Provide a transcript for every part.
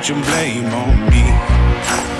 put your blame on me.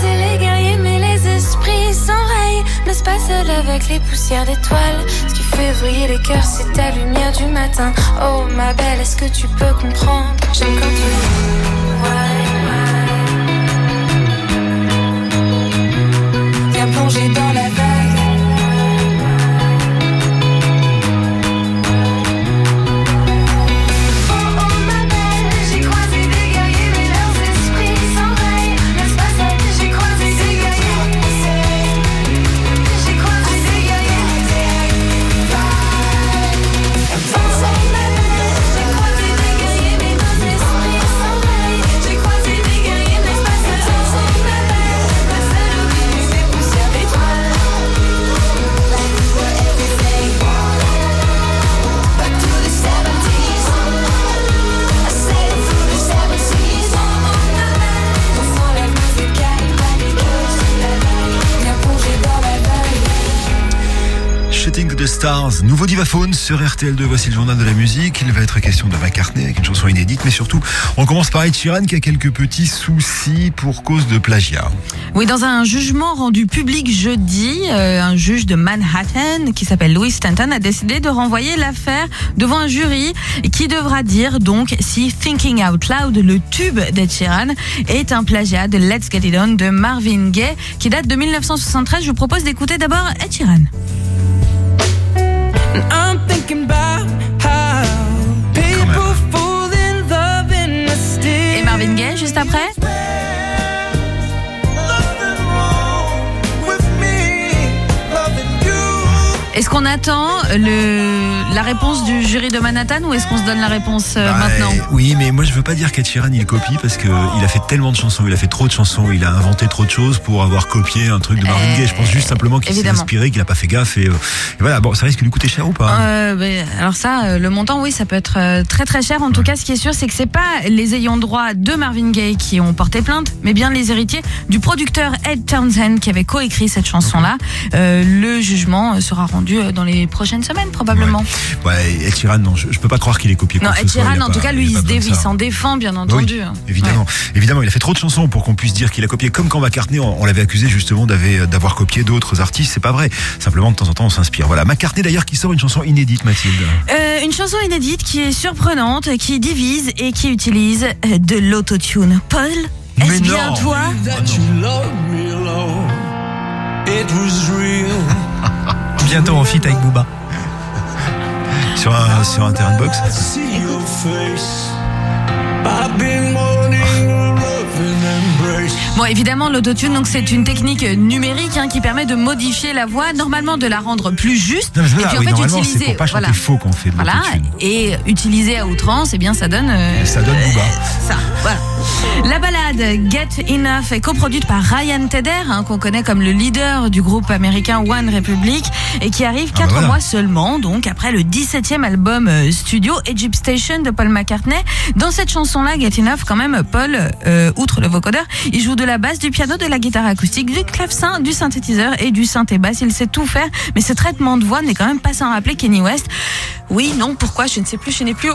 les guerriers, mais les esprits s'enrayent. N'est-ce pas seul avec les poussières d'étoiles Ce qui fait briller les cœurs, c'est ta lumière du matin. Oh ma belle, est-ce que tu peux comprendre? J'aime quand tu. Viens plonger dans la vague. Nouveau Divaphone sur RTL2. Voici le journal de la musique. Il va être question de McCartney avec une chanson inédite, mais surtout, on commence par Ed Sheeran qui a quelques petits soucis pour cause de plagiat. Oui, dans un jugement rendu public jeudi, euh, un juge de Manhattan qui s'appelle Louis Stanton a décidé de renvoyer l'affaire devant un jury qui devra dire donc si Thinking Out Loud, le tube d'Ed Sheeran, est un plagiat de Let's Get It On de Marvin Gaye qui date de 1973. Je vous propose d'écouter d'abord Ed Sheeran. Et Marvin Gaye juste après? Est-ce qu'on attend le, la réponse du jury de Manhattan ou est-ce qu'on se donne la réponse euh, bah, maintenant? Oui, mais moi je veux pas dire qu'Ed Sheeran il copie parce que il a fait tellement de chansons, il a fait trop de chansons, il a inventé trop de choses pour avoir copié un truc de Marvin Gaye. Je pense juste simplement qu'il s'est inspiré, qu'il a pas fait gaffe et, euh, voilà. Bon, ça risque de lui coûter cher ou pas euh, Alors ça, euh, le montant, oui, ça peut être très très cher. En tout cas, ce qui est sûr, c'est que c'est pas les ayants droit de Marvin Gaye qui ont porté plainte, mais bien les héritiers du producteur Ed Townsend qui avait coécrit cette chanson-là. le jugement sera rendu euh, dans les prochaines semaines probablement. Ouais, Ed Sheeran, non, je, peux pas croire qu'il ait copié. Non, Ed Sheeran, en tout cas, lui, il, s'en défend, bien entendu. évidemment, évidemment, il a fait trop de chansons pour qu'on puisse dire qu'il a copié. Comme quand McCartney, on, l'avait accusé justement d'avoir copié d'autres artistes. C'est pas vrai. Simplement, de temps en temps, on s'inspire. Voilà, McCartney d'ailleurs qui sort une chanson inédite, Mathilde. Euh, une chanson inédite qui est surprenante, qui divise et qui utilise euh, de l'autotune. Paul, est-ce bien toi bientôt en feat avec Booba. Sur un, sur un terrain de boxe Bon, évidemment, l'autotune, donc c'est une technique numérique hein, qui permet de modifier la voix, normalement de la rendre plus juste. et puis en fait, utiliser, pour pas voilà, faux qu'on fait de voilà, et utiliser à outrance, et eh bien ça donne. Euh, ça donne Booba. ça, voilà. La balade Get Enough est coproduite par Ryan Tedder, hein, qu'on connaît comme le leader du groupe américain One Republic, et qui arrive 4 ah bah mois seulement, donc après le 17e album euh, studio Egypt Station de Paul McCartney. Dans cette chanson-là, Get Enough, quand même, Paul, euh, outre le vocodeur, il joue de la basse, du piano, de la guitare acoustique, du clavecin, du synthétiseur et du synthé basse. Il sait tout faire, mais ce traitement de voix n'est quand même pas sans rappeler Kenny West. Oui, non, pourquoi? Je ne sais plus, je n'ai plus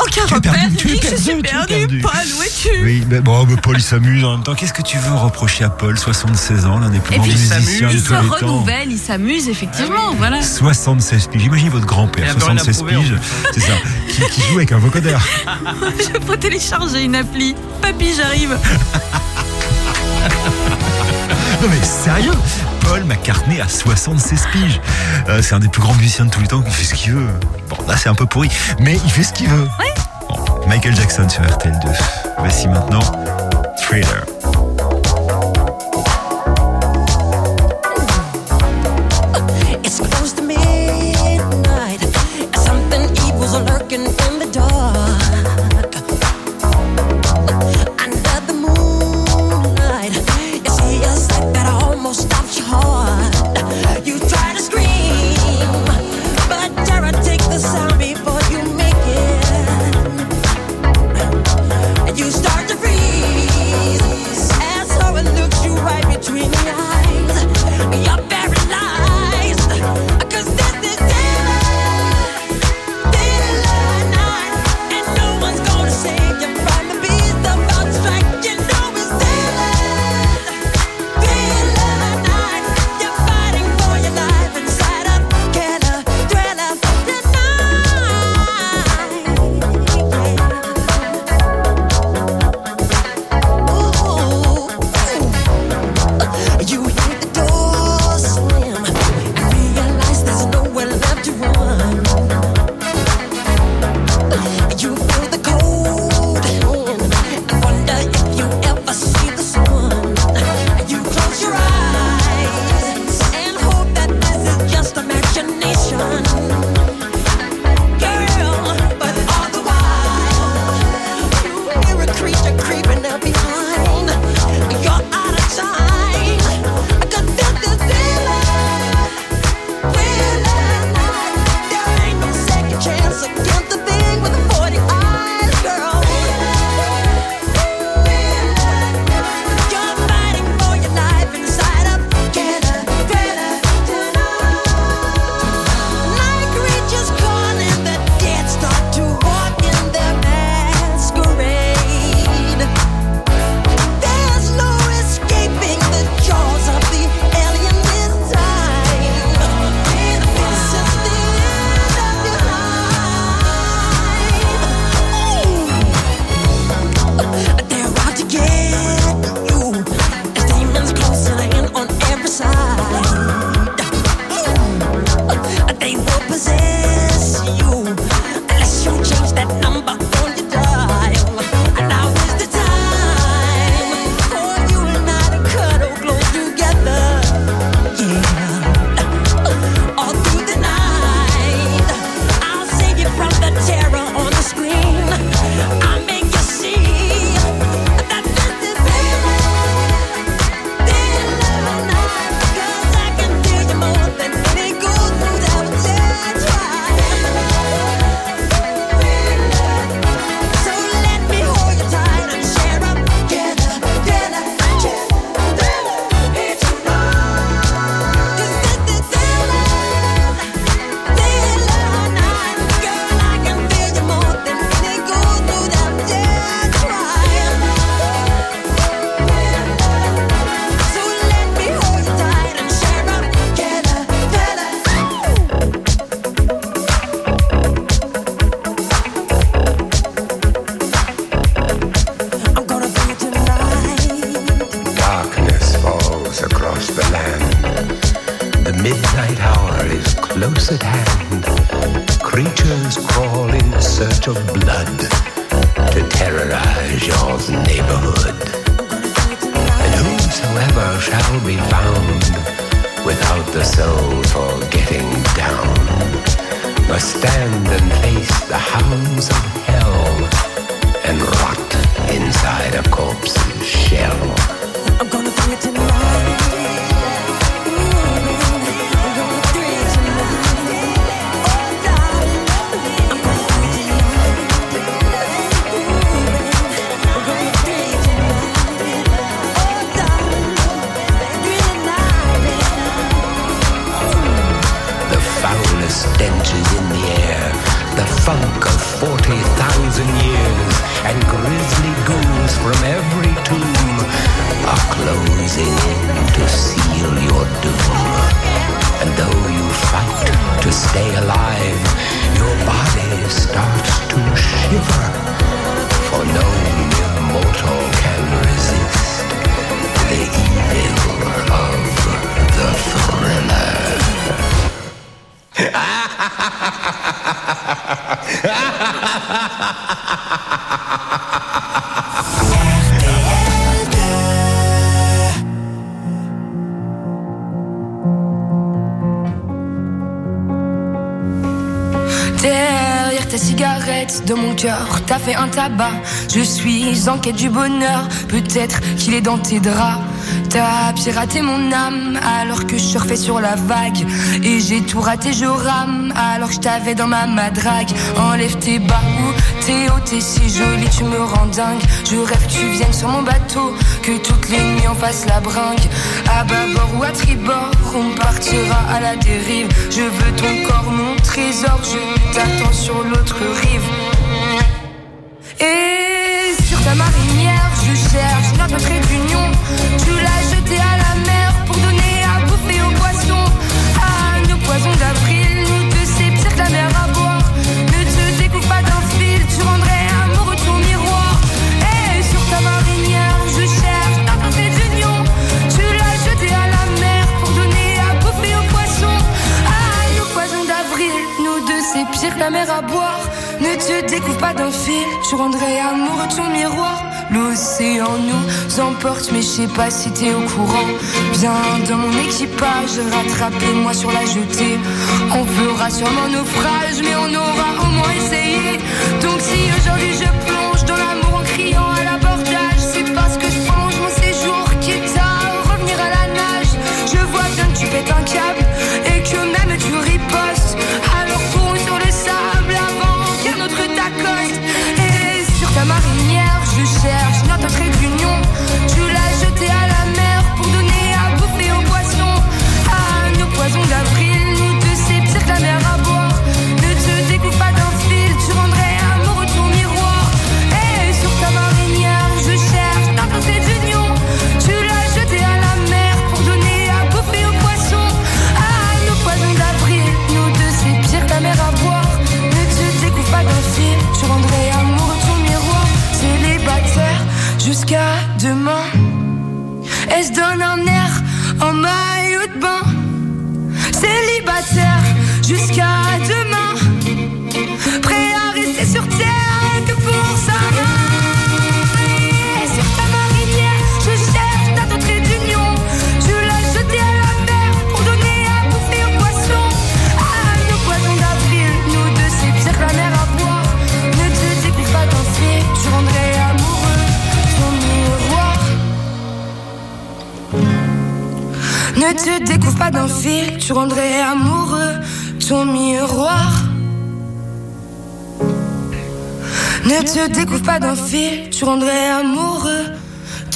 aucun repère. Tu perdu, je suis perdu. Paul, où es-tu Oui, mais bon, mais Paul il s'amuse en même temps. Qu'est-ce que tu veux reprocher à Paul? 76 ans, l'un des plus grands musiciens de tous les temps. Il se renouvelle, il s'amuse effectivement, ah voilà. 76 piges. Imaginez votre grand-père, 76 piges, c'est ça, qui, qui, joue avec un vocodeur. je peux télécharger une appli. Papy, j'arrive. non mais sérieux? Paul McCartney à 76 piges. Euh, c'est un des plus grands musiciens de tous les temps qui fait ce qu'il veut. Bon, là c'est un peu pourri, mais il fait ce qu'il veut. Michael Jackson sur RTL2. Voici maintenant Thriller. De mon cœur, t'as fait un tabac. Je suis en quête du bonheur, peut-être qu'il est dans tes draps. T'as piraté mon âme alors que je surfais sur la vague. Et j'ai tout raté, je rame alors que je t'avais dans ma madrague. Enlève tes bas ou t'es haut, t'es si jolie, tu me rends dingue. Je rêve que tu viennes sur mon bateau, que toutes les nuits on fasse la bringue. À bâbord ou à tribord, on partira à la dérive. Je veux ton corps, mon trésor, je t'attends sur l'autre rive. Et sur ta marinière, je cherche notre trait d'union. Tu emporte, mais je sais pas si t'es au courant. Viens dans mon équipage, rattrapez-moi sur la jetée. On fera sûrement naufrage, mais on aura au moins essayé. Ne te découvre pas d'un fil, tu rendrais amoureux ton miroir. Ne te découvre pas d'un fil, tu rendrais amoureux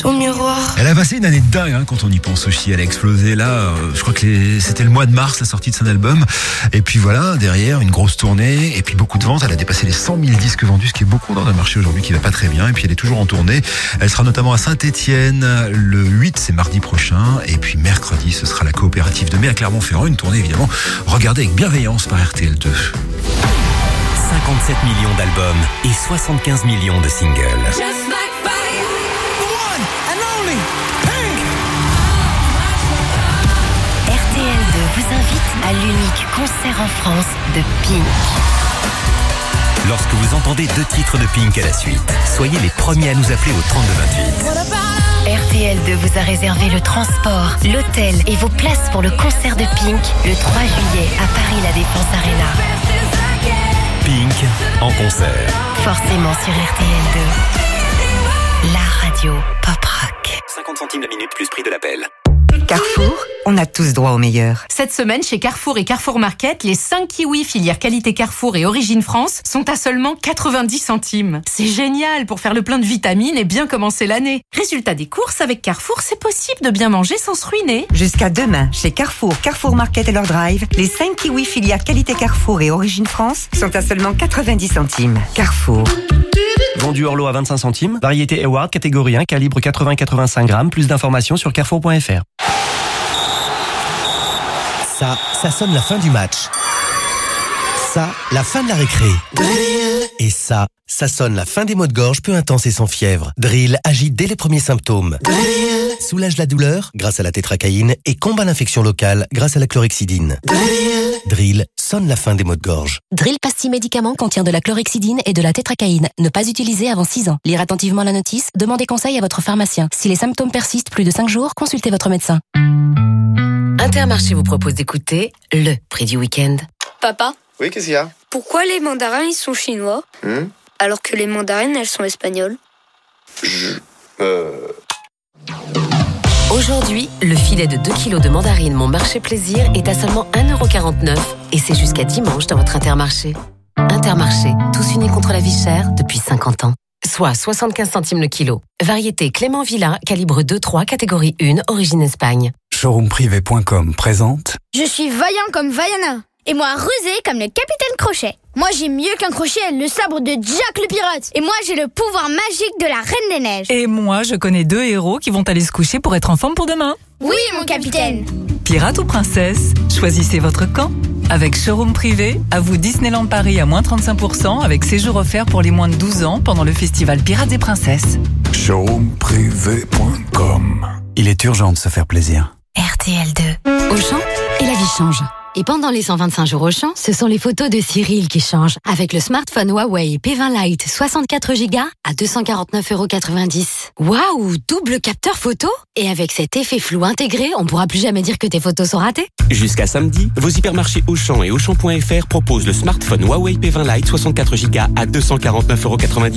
miroir. Elle a passé une année de dingue hein, quand on y pense aussi. Elle a explosé là. euh, je crois que les- c'était le mois de mars la sortie de son album. Et puis voilà, derrière une grosse tournée et puis beaucoup de ventes. Elle a dépassé les 100 000 disques vendus, ce qui est beaucoup dans un marché aujourd'hui qui va pas très bien. Et puis elle est toujours en tournée. Elle sera notamment à Saint-Étienne le 8, c'est mardi prochain. Et puis mercredi, ce sera la coopérative de mai à Clermont-Ferrand. Une tournée évidemment regardée avec bienveillance par RTL2. 57 millions d'albums et 75 millions de singles. RTL2 vous invite à l'unique concert en France de Pink. Lorsque vous entendez deux titres de Pink à la suite, soyez les premiers à nous appeler au 3228. RTL2 vous a réservé le transport, l'hôtel et vos places pour le concert de Pink le 3 juillet à Paris La Défense Arena. Pink en concert. Forcément sur RTL2. La radio pop rock. 50 centimes la minute plus prix de l'appel. Carrefour, on a tous droit au meilleur. Cette semaine, chez Carrefour et Carrefour Market, les 5 kiwis filière qualité Carrefour et origine France sont à seulement 90 centimes. C'est génial pour faire le plein de vitamines et bien commencer l'année. Résultat des courses, avec Carrefour, c'est possible de bien manger sans se ruiner. Jusqu'à demain, chez Carrefour, Carrefour Market et leur drive, les 5 kiwis filière qualité Carrefour et origine France sont à seulement 90 centimes. Carrefour. Vendu hors lot à 25 centimes. Variété Award, catégorie 1, calibre 80-85 grammes. Plus d'informations sur carrefour.fr. Ça, ça sonne la fin du match. Ça, la fin de la récré. Et ça, ça sonne la fin des maux de gorge peu intenses et sans fièvre. Drill agit dès les premiers symptômes. Soulage la douleur grâce à la tétracaïne et combat l'infection locale grâce à la chlorhexidine. Drill sonne la fin des maux de gorge. Drill pastille médicament contient de la chlorhexidine et de la tétracaïne. Ne pas utiliser avant 6 ans. Lire attentivement la notice, demandez conseil à votre pharmacien. Si les symptômes persistent plus de 5 jours, consultez votre médecin. Intermarché vous propose d'écouter le prix du week-end. Papa Oui, qu'est-ce qu'il y a? Pourquoi les mandarins, ils sont chinois Hmm? Alors que les mandarines, elles sont espagnoles? Je... Euh... Aujourd'hui, le filet de 2 kg de mandarines Mon Marché Plaisir est à seulement 1,49€ et c'est jusqu'à dimanche dans votre Intermarché. Intermarché, tous unis contre la vie chère depuis 50 ans. Soit 75 centimes le kilo. Variété Clément Villa, calibre 2-3, catégorie 1, origine Espagne. Showroomprivé.com présente Je suis vaillant comme Vaiana. Et moi rusé comme le capitaine Crochet. Moi j'ai mieux qu'un crochet, le sabre de Jack le pirate. Et moi j'ai le pouvoir magique de la Reine des Neiges. Et moi je connais deux héros qui vont aller se coucher pour être en forme pour demain. Oui mon capitaine. Pirate ou princesse, choisissez votre camp. Avec Showroom Privé, à vous Disneyland Paris à moins 35% avec séjour offert pour les moins de 12 ans pendant le festival Pirates et Princesses. Showroomprivé.com Il est urgent de se faire plaisir. RTL2. Auchan et la vie change. Et pendant les 125 jours au champ, ce sont les photos de Cyril qui changent. Avec le smartphone Huawei P20 Lite 64 Go à 249,90€. Waouh, double capteur photo Et avec cet effet flou intégré, on pourra plus jamais dire que tes photos sont ratées. Jusqu'à samedi, vos hypermarchés Auchan et Auchan.fr proposent le smartphone Huawei P20 Lite 64 Go à 249,90€.